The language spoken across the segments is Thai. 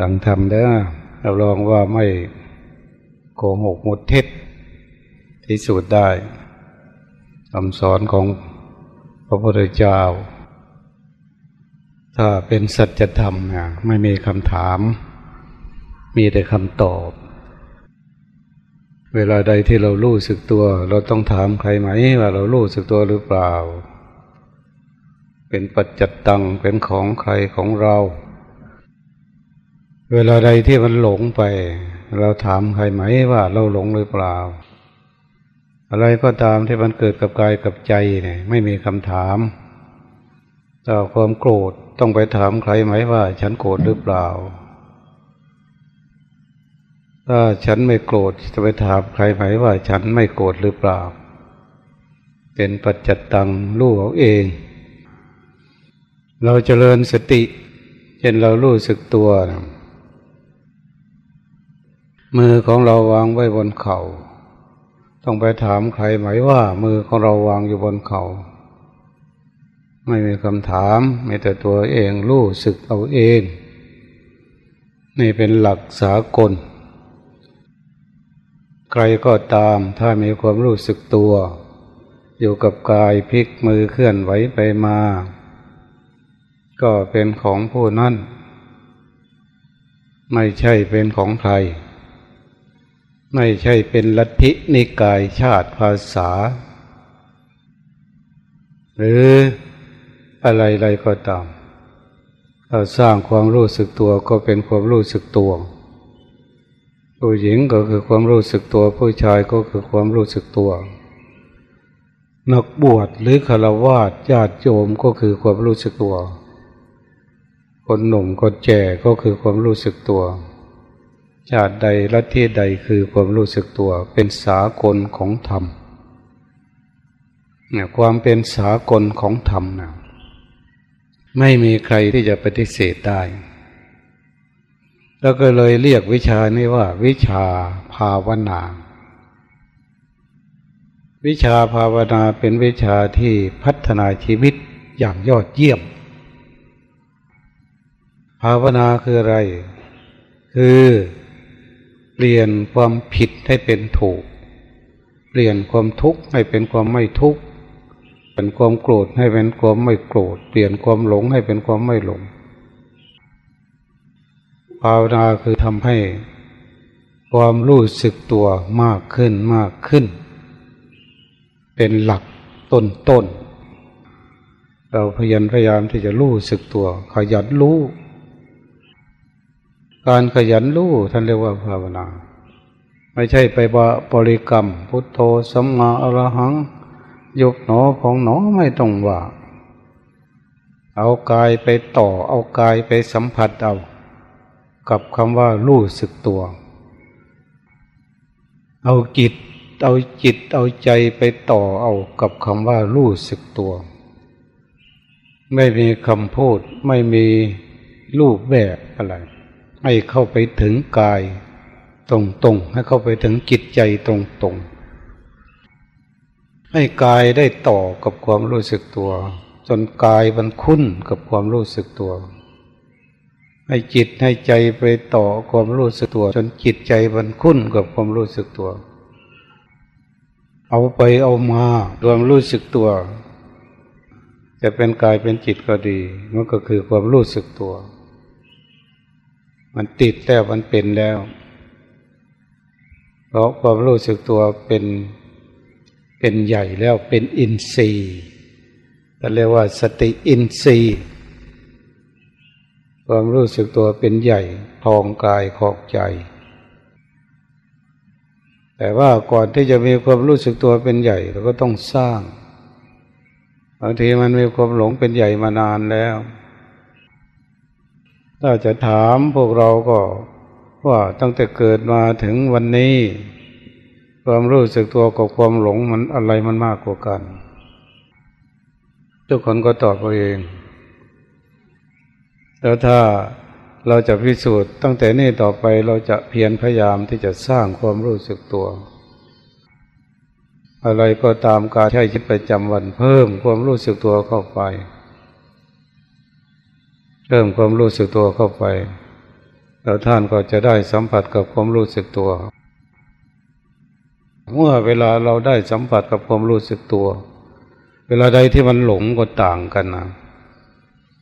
หลังทำเด้อเราลองว่าไม่โกหกหมดเท็จที่สุดได้คำสอนของพระพุทธเจ้า ถ้าเป็นสัจธรรมเนะไม่มีคำถาม มีแต่คำตอบ เวลาใดที่เรารู้สึกตัว เราต้องถามใครไหมว่าเรารู้สึกตัวหรือเปล่า เป็นปัจจัตตังเป็นของใครของเรา เวลาใดที่มันหลงไป เราถามใครไหมว่าเราหลงหรือเปล่า อะไรก็ตามที่มันเกิดกับกายกับใจเนี่ยไม่มีคำถามถ้าความโกรธต้องไปถามใครไหมว่า ฉันโกรธหรือเปล่า ถ้าฉันไม่โกรธจะไปถามใครไหมว่า ฉันไม่โกรธหรือเปล่า เป็นปัจจัตตังรู้เอาเอง เราจเจริญสติ เช่นเรารู้สึกตัว มือของเราวางไว้บนเขา่า ต้องไปถามใครไหมว่า มือของเราวางอยู่บนเขาไม่มีคำถามมีแต่ตัวเองรู้สึกเอาเอง นี่เป็นหลักสากล ใครก็ตามถ้ามีความรู้สึกตัว อยู่กับกายพลิกมือเคลื่อนไหวไปมา ก็เป็นของผู้นั้นไม่ใช่เป็นของใคร ไม่ใช่เป็นลัทธินิกายชาติภาษา หรืออะไรๆก็ตามเราสร้างความรู้สึกตัวก็เป็นความรู้สึกตัวผู้หญิงก็คือความรู้สึกตัว ผู้ชายก็คือความรู้สึกตัว นักบวชหรือฆราวาสญาติโยมก็คือความรู้สึกตัว คนหนุ่มคนแก่ก็คือความรู้สึกตัว ชาติใดละที่ใดคือความรู้สึกตัวเป็นสากลของธรรมเนี่ยความเป็นสากลของธรรมนะไม่มีใครที่จะปฏิเสธได้ แล้วก็เลยเรียกวิชานี้ว่า วิชาภาวนา วิชาภาวนาเป็นวิชาที่พัฒนาชีวิตอย่างยอดเยี่ยม ภาวนาคืออะไร คือ เปลี่ยนความผิดให้เป็นถูก เปลี่ยนความทุกข์ให้เป็นความไม่ทุกข์เปลี่ยนความโกรธให้เป็นความไม่โกรธ เปลี่ยนความหลงให้เป็นความไม่หลงภาวนาคือทำให้ความรู้สึกตัวมากขึ้นมากขึ้น เป็นหลักต้นต้น เราพยายามพยายามที่จะรู้สึกตัว ขยันรู้ การขยันรู้ท่านเรียกว่าภาวนา ไม่ใช่ไปบริกรรม พุทโธสัมมาอรหัง ยกหนอของหนอไม่ต้องว่า เอากายไปต่อ เอากายไปสัมผัสเอา กับคำว่ารู้สึกตัว เอาจิต เอาจิตเอาใจไปต่อเอากับคำว่ารู้สึกตัว ไม่มีคำพูดไม่มีรูปแบบอะไร ให้เข้าไปถึงกายตรงๆ ให้เข้าไปถึงจิตใจตรงๆ ให้กายได้ต่อกับความรู้สึกตัว จนกายมันคุ้นกับความรู้สึกตัว ให้จิตให้ใจไปต่อความรู้สึกตัว จนจิตใจมันคุ้นกับความรู้สึกตัว เอาไปเอามาความรู้สึกตัว จะเป็นกายเป็นจิตก็ดีมันก็คือความรู้สึกตัว มันติดแล้วมันเป็นแล้ว เพราะความรู้สึกตัวเป็นเป็นใหญ่แล้วเป็นอินทรีย์ก็เรียกว่าสติอินทรีย์ความรู้สึกตัวเป็นใหญ่ทองกายขอกใจ แต่ว่าก่อนที่จะมีความรู้สึกตัวเป็นใหญ่เราก็ต้องสร้างบางทีมันมีความหลงเป็นใหญ่มานานแล้ว ถ้าจะถามพวกเราก็ว่าตั้งแต่เกิดมาถึงวันนี้ ความรู้สึกตัวกับความหลงมันอะไรมันมากกว่ากัน ทุกคนก็ตอบตัวเองแล้วถ้าเราจะพิสูจน์ตั้งแต่นี้ต่อไปเราจะเพียรพยายามที่จะสร้างความรู้สึกตัว อะไรก็ตามการใช้ชีวิตประจำวันเพิ่มความรู้สึกตัวเข้าไป เริ่มความรู้สึกตัวเข้าไป แล้วท่านก็จะได้สัมผัสกับความรู้สึกตัว เมื่อเวลาเราได้สัมผัสกับความรู้สึกตัว เวลาใดที่มันหลงก็ต่างกันนะ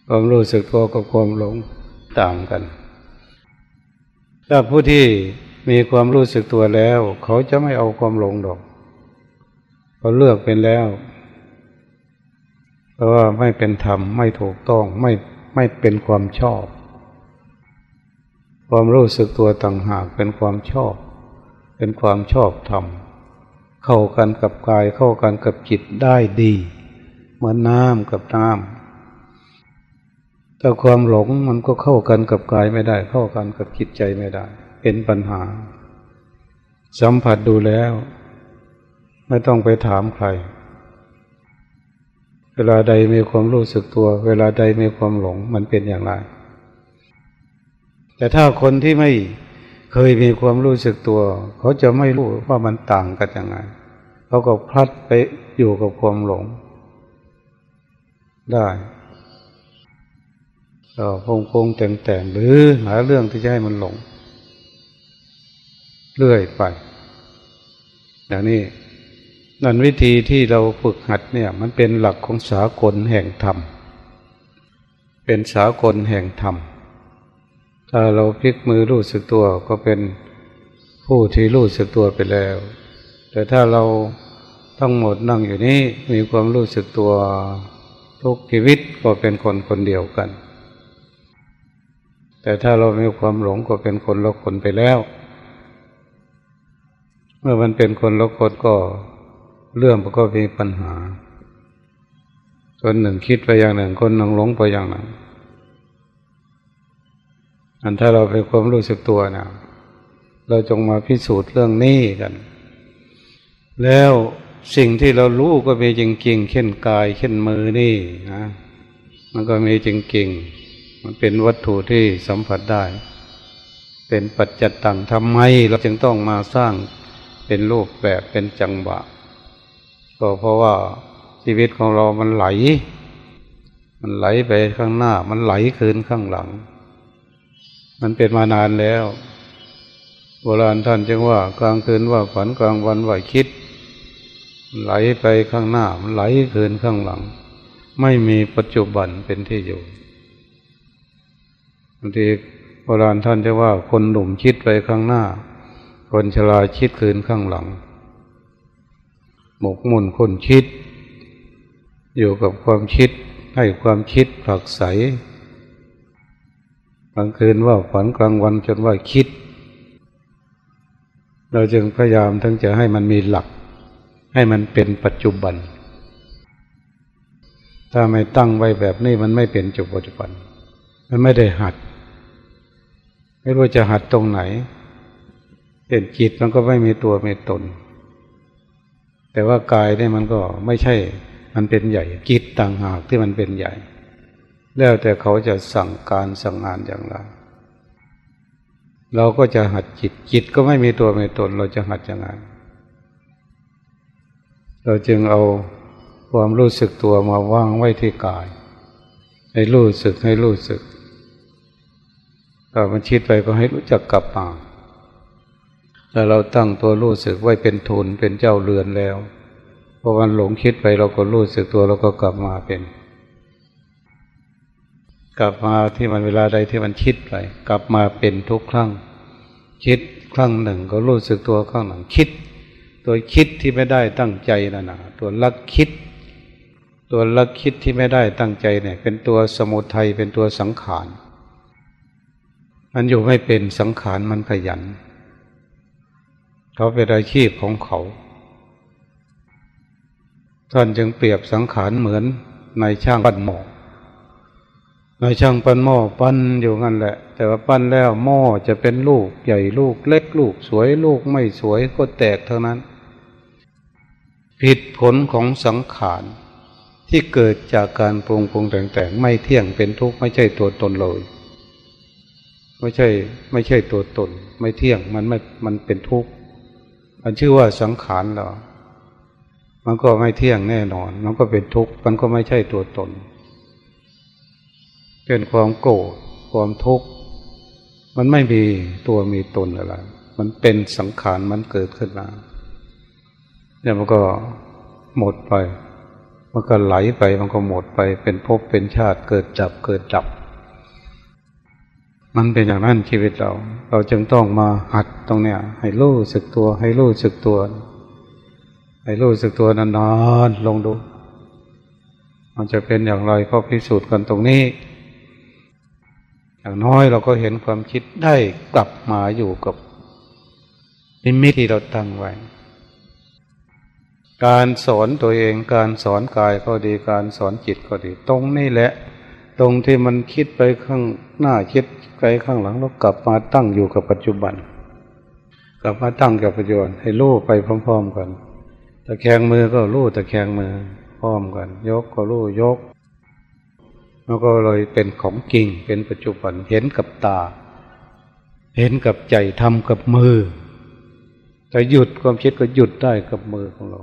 ความรู้สึกตัวกับความหลงต่างกัน ถ้าผู้ที่มีความรู้สึกตัวแล้ว เขาจะไม่เอาความหลงดอกเขาเลือกเป็นแล้ว เพราะว่าไม่เป็นธรรมไม่ถูกต้องไม่ ไม่เป็นความชอบ ความรู้สึกตัวต่างหากเป็นความชอบ เป็นความชอบธรรมเข้ากันกับกายเข้ากันกับจิตได้ดีเหมือนน้ำกับน้ำแต่ความหลงมันก็เข้ากันกับกายไม่ได้ เข้ากันกับจิตใจไม่ได้ เป็นปัญหา สัมผัสดูแล้ว ไม่ต้องไปถามใคร เวลาใดมีความรู้สึกตัว เวลาใดมีความหลงมันเป็นอย่างไร แต่ถ้าคนที่ไม่เคยมีความรู้สึกตัว เขาจะไม่รู้ว่ามันต่างกันยังไงเขาก็พลัดไปอยู่กับความหลง ได้ก็พงพงแต่งแต่งหรือหาเรื่องที่จะให้มันหลง เรื่อยไปอย่างนี้ นั่นวิธีที่เราฝึกหัดเนี่ย มันเป็นหลักของสากลแห่งธรรม เป็นสากลแห่งธรรม ถ้าเราพลิกมือรู้สึกตัวก็เป็นผู้ที่รู้สึกตัวไปแล้ว แต่ถ้าเราทั้งหมดนั่งอยู่นี้มีความรู้สึกตัวทุกชีวิตก็เป็นคนคนเดียวกัน แต่ถ้าเรามีความหลงก็เป็นคนละคนไปแล้ว เมื่อมันเป็นคนละคนก็ เรื่องมันก็มีปัญหา คนหนึ่งคิดไปอย่างหนึ่ง คนหนึ่งหลงไปอย่างหนึ่งอันถ้าเราเป็นความรู้สึกตัวนะเราจงมาพิสูจน์เรื่องนี้กัน แล้วสิ่งที่เรารู้ก็มีจริงๆเช่นกายเช่นมือนี่นะมันก็มีจริงๆมันเป็นวัตถุที่สัมผัสได้ เป็นปัจจัตตังทำไมเราจึงต้องมาสร้างเป็นรูปแบบเป็นจังหวะ ก็เพราะว่าชีวิตของเรามันไหล มันไหลไปข้างหน้า มันไหลคืนข้างหลัง มันเป็นมานานแล้วโบราณท่านจึงว่ากลางคืนว่าฝันกลางวันว่าคิด ไหลไปข้างหน้า มันไหลคืนข้างหลัง ไม่มีปัจจุบันเป็นที่อยู่บางทีโบราณท่านจะว่าคนหนุ่มคิดไปข้างหน้า คนชราคิดคืนข้างหลัง หมกมุ่นคนคิด อยู่กับความคิดให้ความคิดผลักใสกลางคืนว่าฝันกลางวันจนว่าคิด เราจึงพยายามทั้งจะให้มันมีหลัก ให้มันเป็นปัจจุบัน ถ้าไม่ตั้งไว้แบบนี้มันไม่เป็นจุปัจจุบัน มันไม่ได้หัด ไม่รู้จะหัดตรงไหนเป็นจิตมันก็ไม่มีตัวมีตน แต่ว่ากายเนี่ยมันก็ไม่ใช่ มันเป็นใหญ่จิตต่างหากที่มันเป็นใหญ่ แล้วแต่เขาจะสั่งการสั่งงานอย่างไรเราก็จะหัดจิตจิตก็ไม่มีตัวไมีตน เราจะหัดยังไงเราจึงเอาความรู้สึกตัวมาว่างไว้ที่กาย ให้รู้สึกให้รู้สึกถ้ามันชิดไปก็ให้รู้จักกลับมา ถ้าเราตั้งตัวรู้สึกไว้เป็นทุนเป็นเจ้าเรือนแล้วพอมันหลงคิดไปเราก็รู้สึกตัวเราก็กลับมาเป็น กลับมาที่มันเวลาใดที่มันคิดไป กลับมาเป็นทุกครั้ง คิดครั้งหนึ่งก็รู้สึกตัวครั้งหนึ่งคิด ตัวคิดที่ไม่ได้ตั้งใจนั่นนะตัวลักคิด ตัวลักคิดที่ไม่ได้ตั้งใจเนี่ย เป็นตัวสมุทัยเป็นตัวสังขารมันอยู่ไม่เป็นสังขารมันขยัน เขาเป็นอาชีพของเขา ท่านจึงเปรียบสังขารเหมือนในช่างปั้นหม้อในช่างปั้นหม้อปั้นอยู่งั้นแหละ แต่ว่าปั้นแล้วหม้อจะเป็นลูกใหญ่ลูกเล็กลูกสวยลูกไม่สวยก็แตกเท่านั้น ผิดผลของสังขารที่เกิดจากการปรุงปรุงแต่งแต่งไม่เที่ยงเป็นทุกข์ไม่ใช่ตัวตนเลยไม่ใช่ ไม่ใช่ตัวตน ไม่เที่ยงมันไม่มันเป็นทุกข์ มันชื่อว่าสังขารเรา มันก็ไม่เที่ยงแน่นอน มันก็เป็นทุกข์ มันก็ไม่ใช่ตัวตน เป็นความโกรธ ความทุกข์ มันไม่มีตัวมีตนอะไร มันเป็นสังขาร มันเกิดขึ้นมาเนี่ยมันก็หมดไป มันก็ไหลไป มันก็หมดไป เป็นภพ เป็นชาติ เกิดจับ เกิดจับ มันเป็นอย่างนั้นชีวิตเรา เราจึงต้องมาหัดตรงเนี้ย ให้รู้สึกตัว ให้รู้สึกตัว ให้รู้สึกตัวนานๆลงดู มันจะเป็นอย่างไรก็พิสูจน์กันตรงนี้ อย่างน้อยเราก็เห็นความคิดได้กลับมาอยู่กับนิมิตที่เราตั้งไว้ การสอนตัวเองการสอนกายก็ดีการสอนจิตก็ดี ตรงนี้แหละ ตรงที่มันคิดไปข้างหน้าคิดไปข้างหลังแล้วกลับมาตั้งอยู่กับปัจจุบัน กลับมาตั้งกับปัจจุบันให้รู้ไปพร้อม ๆกันตะแคงมือก็รู้ตะแคงมือพร้อมกัน ยกก็รู้ยกมันก็เลยเป็นของจริงเป็นปัจจุบันเห็นกับตา เห็นกับใจทำกับมือจะหยุดความคิดก็หยุดได้กับมือของเรา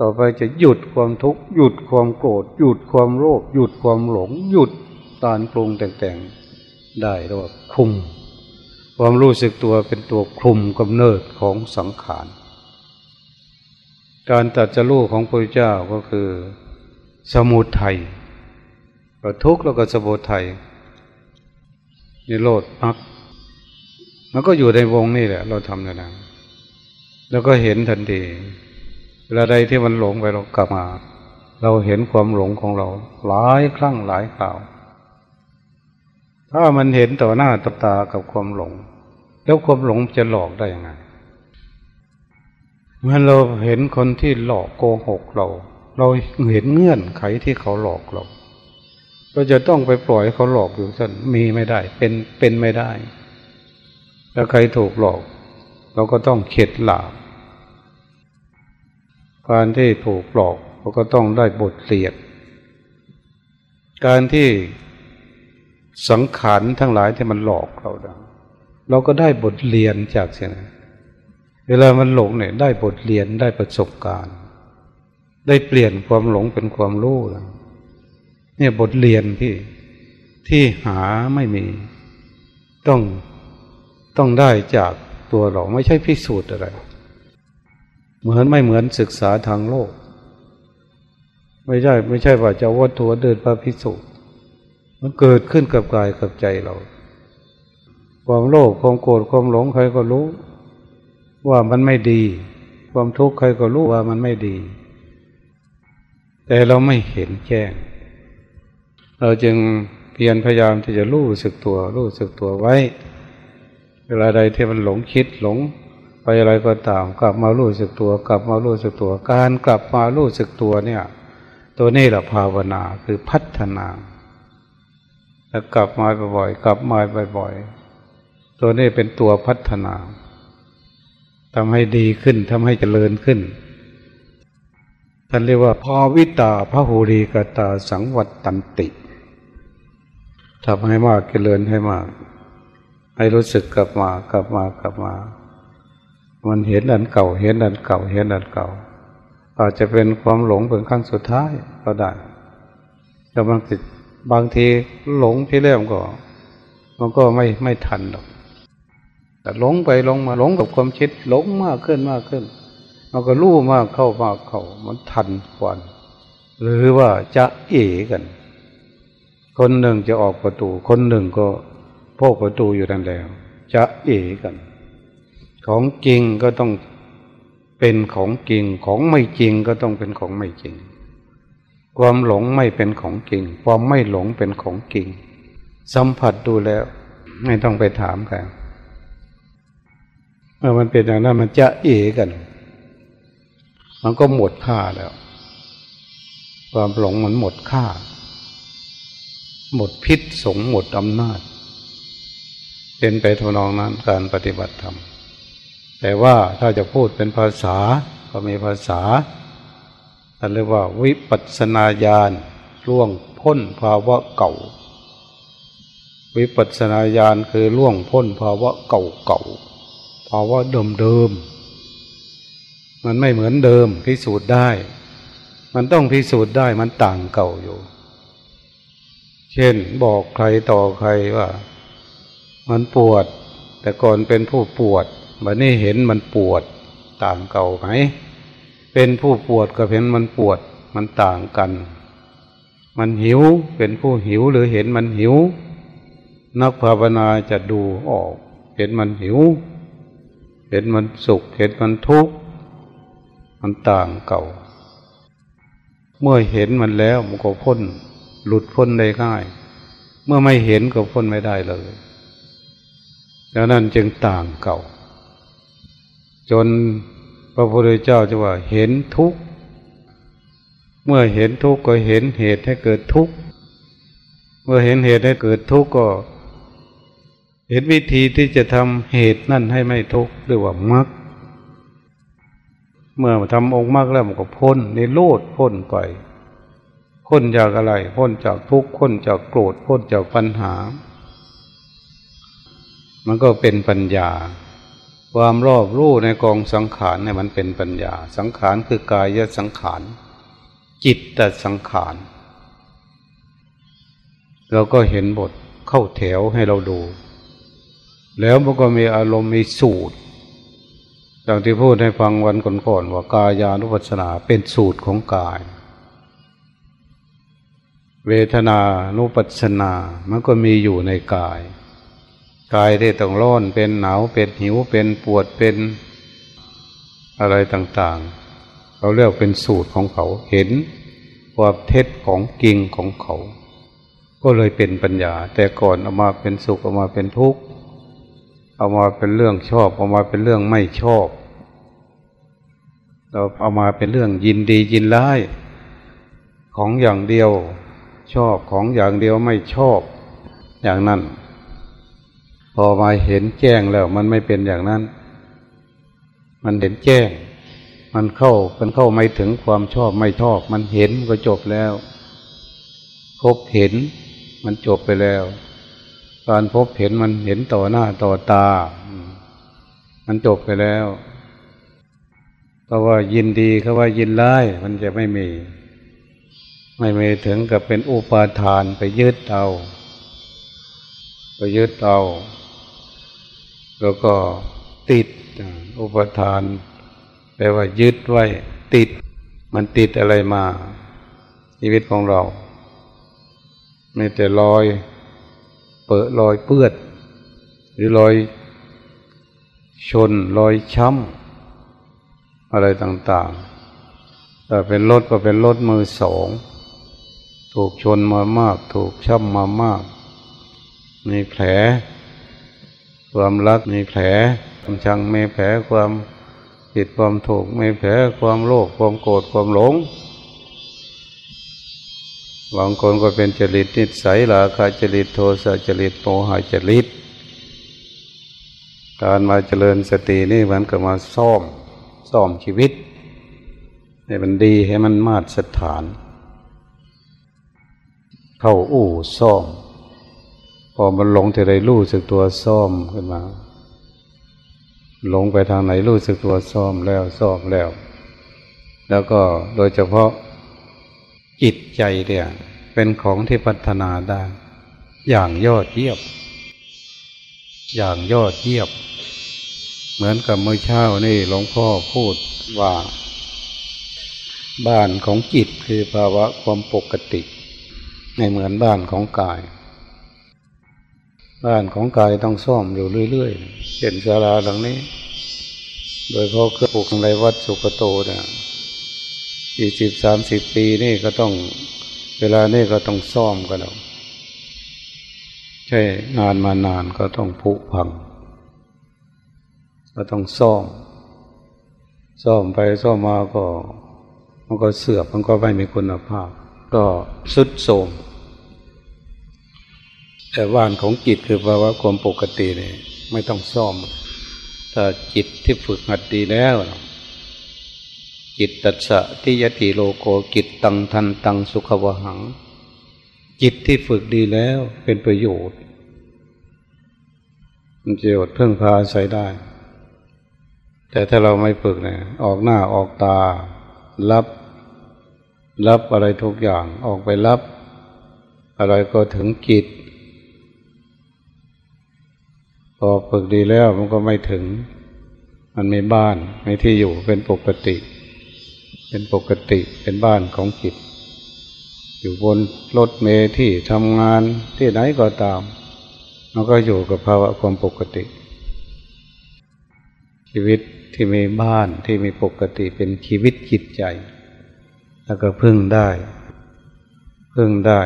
ต่อไปจะหยุดความทุกข์หยุดความโกรธหยุดความโลภหยุดความหลง หยุดตานปรุงแต่งๆได้เรียกว่าคุม ความรู้สึกตัวเป็นตัวคุมกำเนิดของสังขาร การตัดจะรู้ของพระเจ้าก็คือ สมุทัยก็ทุกข์แล้วก็สมุทัยนิโรธมักมันก็อยู่ในวงนี่แหละ เราทำนะแล้วก็เห็นทันที เวลาใดที่มันหลงไปเรากลับมา เราเห็นความหลงของเรา หลายครั้งหลายข่าว ถ้ามันเห็นต่อหน้าต่อตากับความหลง แล้วความหลงจะหลอกได้ยังไงเมื่อเราเห็นคนที่หลอกโกหกเรา เราเห็นเงื่อนไขที่เขาหลอกเราเราจะต้องไปปล่อยเขาหลอกอยู่ท่านมีไม่ได้ เป็นเป็นไม่ได้ ถ้าใครถูกหลอก เราก็ต้องเข็ดหลาบ การที่ถูกหลอกเราก็ต้องได้บทเรียนการที่สังขารทั้งหลายที่มันหลอกเราเราก็ได้บทเรียนจากเสียงเวลามันหลงเนี่ยได้บทเรียนได้ประสบการณ์ ได้เปลี่ยนความหลงเป็นความรู้แล้วเนี่ยบทเรียนที่ที่หาไม่มี ต้องต้องได้จากตัวเราไม่ใช่พิสูจน์อะไร เหมือนไม่เหมือนศึกษาทางโลก ไม่ใช่ไม่ใช่ว่าจะวัตถุเดินมาพิสูจน์มันเกิดขึ้นกับกายกับใจเรา ความโลภความโกรธความหลงใครก็รู้ ว่ามันไม่ดี ความทุกข์ใครก็รู้ว่ามันไม่ดี แต่เราไม่เห็นแจ้ง เราจึงเพียรพยายามที่จะรู้สึกตัว รู้สึกตัวไว้ เวลาใดที่มันหลงคิดหลง ไปอะไรก็ตามกลับมารู้สึกตัว กลับมารู้สึกตัว การกลับมารู้สึกตัวเนี่ย ตัวนี้แหละภาวนาคือพัฒนาแล้วกลับมาบ่อยๆกลับมาบ่อยๆตัวนี้เป็นตัวพัฒนาทำให้ดีขึ้นทำให้เจริญขึ้นท่านเรียกว่าพอวิตาพระหูรีกตาสังวัตตันติทำให้มากเจริญให้มาก ให้รู้สึกกลับมากลับมากลับมา มันเห็นอันเก่า เห็นอันเก่า เห็นอันเก่า อาจจะเป็นความหลงเป็นครั้งสุดท้ายก็ได้แต่บางทีบางทีหลงที่เริ่มก็ มันก็ไม่ไม่ทันหรอกแต่หลงไปหลงมาหลงกับความคิดหลงมากขึ้นมากขึ้นมันก็รู้มากเข้ามากเข้ามันทันกว่าหรือว่าจะเอ๋กัน คนหนึ่งจะออกประตู คนหนึ่งก็พกประตูอยู่นั่นแล้ว จะเอกัน ของจริงก็ต้องเป็นของจริง ของไม่จริงก็ต้องเป็นของไม่จริง ความหลงไม่เป็นของจริง ความไม่หลงเป็นของจริง สัมผัสดูแล้ว ไม่ต้องไปถามใครเมื่อมันเป็นอย่างนั้นมันจะเอกัน มันก็หมดค่าแล้ว ความหลงมันหมดค่า หมดพิษสงหมดอำนาจ เป็นไปทนองนั้นการปฏิบัติธรรม แต่ว่าถ้าจะพูดเป็นภาษาก็มีภาษาอันเรียกว่าวิปัสนาญาณล่วงพ้นภาวะเก่า วิปัสนาญาณคือล่วงพ้นภาวะเก่าเก่าภาวะเดิมเดิมมันไม่เหมือนเดิมพิสูจน์ได้ มันต้องพิสูจน์ได้มันต่างเก่าอยู่ เช่นบอกใครต่อใครว่า มันปวด แต่ก่อนเป็นผู้ปวด วันนี้เห็นมันปวดต่างเก่าไหม เป็นผู้ปวดกับเห็นมันปวดมันต่างกัน มันหิวเป็นผู้หิวหรือเห็นมันหิว นักภาวนาจะดูออก เห็นมันหิว เห็นมันสุข เห็นมันทุกข์มันต่างเก่า เมื่อเห็นมันแล้วมันก็พ้น หลุดพ้นได้ง่าย เมื่อไม่เห็นก็พ้นไม่ได้เลยดังนั้นจึงต่างเก่า จนพระพุทธเจ้าจะว่าเห็นทุกข์ เมื่อเห็นทุกข์ก็เห็นเหตุให้เกิดทุกข์ เมื่อเห็นเหตุให้เกิดทุกข์ก็ เห็นวิธีที่จะทำเหตุนั่นให้ไม่ทุกข์เรียกว่ามรรค เมื่อทำองค์มรรคแล้วมันก็พ้นในโลดพ้นไป พ้นจากอะไร พ้นจากทุกข์ พ้นจากโกรธ พ้นจากปัญหา มันก็เป็นปัญญา ความรอบรู้ในกองสังขารเนี่ยมันเป็นปัญญา สังขารคือกายสังขาร จิตตสังขารเราก็เห็นบทเข้าแถวให้เราดู แล้วมันก็มีอารมณ์มีสูตรอย่างที่พูดให้ฟังวันก่อนๆว่ากายานุปัสสนาเป็นสูตรของกาย เวทนานุปัสสนามันก็มีอยู่ในกาย กายที่ต้องร้อนเป็นหนาวเป็นหิวเป็นปวดเป็นอะไรต่างๆเขาเรียกเป็นสูตรของเขาเห็นความเท็จของจริงของเขา ก็เลยเป็นปัญญา แต่ก่อนเอามาเป็นสุขเอามาเป็นทุกข์เอามาเป็นเรื่องชอบเอามาเป็นเรื่องไม่ชอบ เราเอามาเป็นเรื่องยินดียินร้ายของอย่างเดียวชอบของอย่างเดียวไม่ชอบอย่างนั้น พอมาเห็นแจ้งแล้วมันไม่เป็นอย่างนั้น มันเห็นแจ้ง มันเข้ามันเข้าไม่ถึงความชอบไม่ชอบ มันเห็นก็จบแล้ว พบเห็นมันจบไปแล้ว การพบเห็นมันเห็นต่อหน้าต่อตา มันจบไปแล้วเพราะว่ายินดีเขาว่ายินร้ายมันจะไม่มี ไม่มีถึงกับเป็นอุปาทานไปยึดเอาไปยึดเอา แล้วก็ติดอุปทาน แปลว่ายึดไว้ ติด มันติดอะไรมา ชีวิตของเรา ไม่แต่รอย เปิดรอยเปื้อนหรือรอยชนรอยช้ำอะไรต่างๆ แต่เป็นรถก็เป็นรถมือสอง ถูกชนมามาก ถูกช้ำมามาก มีแผล ความรักมีแผลความชังมีแผลความผิดความถูกมีแผลความโลภความโกรธความหลงบางคนก็เป็นจริตนิสัยลาคาจริตโทสะจริตโมหะจริต การมาเจริญสตินี่มันก็มาซ่อมซ่อมชีวิตให้มันดีให้มันมาตรฐาน เข้าอู่ซ่อม พอมันหลงจะได้รู้สึกตัวซ่อมขึ้นมา หลงไปทางไหนรู้สึกตัวซ่อมแล้วซ่อมแล้ว แล้วก็โดยเฉพาะจิตใจเนี่ยเป็นของที่พัฒนาได้ อย่างยอดเยี่ยมอย่างยอดเยี่ยมเหมือนกับเมื่อเช้านี่หลวงพ่อพูดว่า บ้านของจิตคือภาวะความปกติไม่เหมือนบ้านของกาย บ้านของกายต้องซ่อมอยู่เรื่อยๆเห็นศาลาหลังนี้ โดยเพราะเครื่องปลูกในวัดสุกโตเนี่ยสี่สิบสามสิบปีนี่ก็ต้อง เวลานี่ก็ต้องซ่อมกันแล้วใช่งานมานานก็ต้องผุพัง ก็ต้องซ่อม ซ่อมไปซ่อมมาก็ มันก็เสื่อมมันก็ไม่มีคุณภาพ ก็สุดโทรม แต่ว่านของจิตคือภาวะความปกติเนี่ยไม่ต้องซ่อม ถ้าจิตที่ฝึกหัดดีแล้ว จิตตัสสะที่ยติโลโกจิตตังทันตังสุขวหัง จิตที่ฝึกดีแล้วเป็นประโยชน์มันประโยชน์เพิ่งพาใช้ได้ แต่ถ้าเราไม่ฝึกเนี่ยออกหน้าออกตา รับ รับอะไรทุกอย่างออกไปรับ อะไรก็ถึงจิต พอฝึกดีแล้วมันก็ไม่ถึง มันไม่บ้านไม่ที่อยู่เป็นปกติ เป็นปกติเป็นบ้านของจิต อยู่บนรถเมล์ที่ทำงานที่ไหนก็ตามมันก็อยู่กับภาวะความปกติ ชีวิตที่มีบ้านที่มีปกติเป็นชีวิตจิตใจ แล้วก็พึ่งได้ พึ่งได้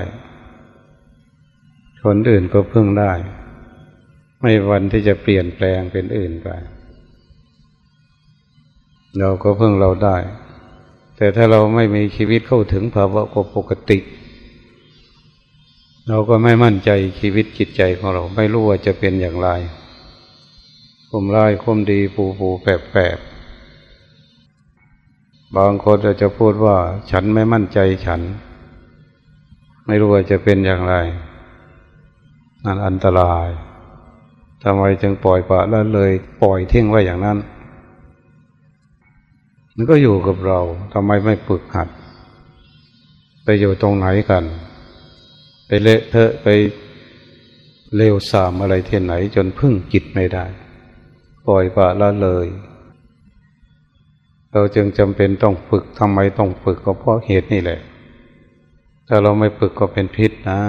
คนอื่นก็พึ่งได้ ไม่วันที่จะเปลี่ยนแปลงเป็นอื่นไป เราก็เพึ่งเราได้ แต่ถ้าเราไม่มีชีวิตเข้าถึงภาวะปกติ เราก็ไม่มั่นใจชีวิตจิตใจของเราไม่รู้ว่าจะเป็นอย่างไรคมร้ายคมดีปูปูแปบแปบบางคนอาจจะพูดว่า ฉันไม่มั่นใจฉัน ไม่รู้ว่าจะเป็นอย่างไร นั่นอันตราย ทำไมจึงปล่อยปะแล้วเลย ปล่อยทิ้งไว้อย่างนั้น มันก็อยู่กับเราทำไมไม่ฝึกหัด ไปอยู่ตรงไหนกัน ไปเละเทอะไปเลวสามอะไรที่ไหน จนพึ่งจิตไม่ได้ ปล่อยปะละเลย เราจึงจำเป็นต้องฝึกทำไมต้องฝึกก็เพราะเหตุนี่แหละ ถ้าเราไม่ฝึกก็เป็นพิษนะ